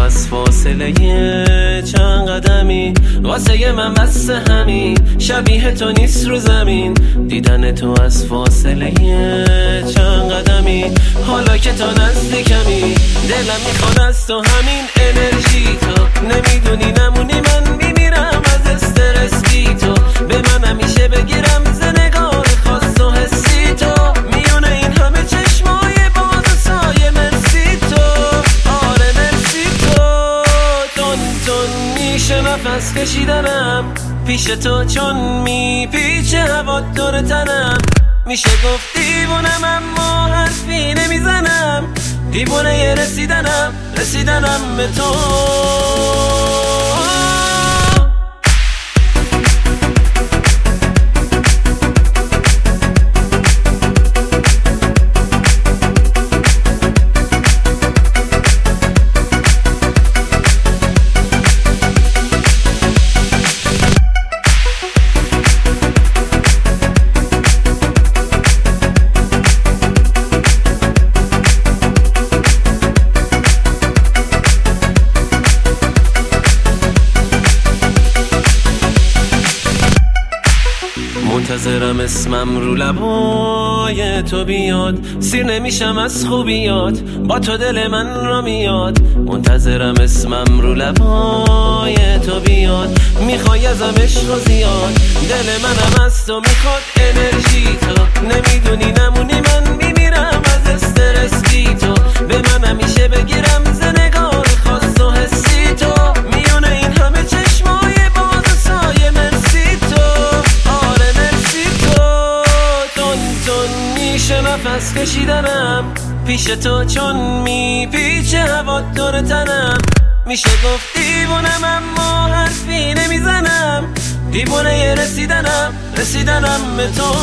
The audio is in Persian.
از فاصله چند قدمی. واسه من بس همین. شبیه تو نیست رو زمین. دیدن تو از فاصله چند قدمی. حالا که تو نزدیکمی. دلم می‌خواد از تو همین انرژی. تو نمی‌دونی نمونی من میشه نفس کشیدنم. پیش تو چون میپیچه هوا دور تنم. میشه گفت دیوونم اما حرفی نمی‌زنم. دیوونه رسیدنم رسیدنم به تو. منتظرم اسمم رو لبای تو بیاد. سیر نمیشم از خوبیات با تو دل من را میاد. منتظرم اسمم رو لبای تو بیاد. می‌خوای ازم عشق و زیاد. دل منم از تو می‌خواد انرژی. تو نمی‌دونی نمونی من میمیرم میشه نفس کشیدنم. پیش تو چون میپیچه هوا دور تنم. میشه گفت دیوونم اما حرفی نمی‌زنم. دیوونه رسیدنم رسیدنم به تو.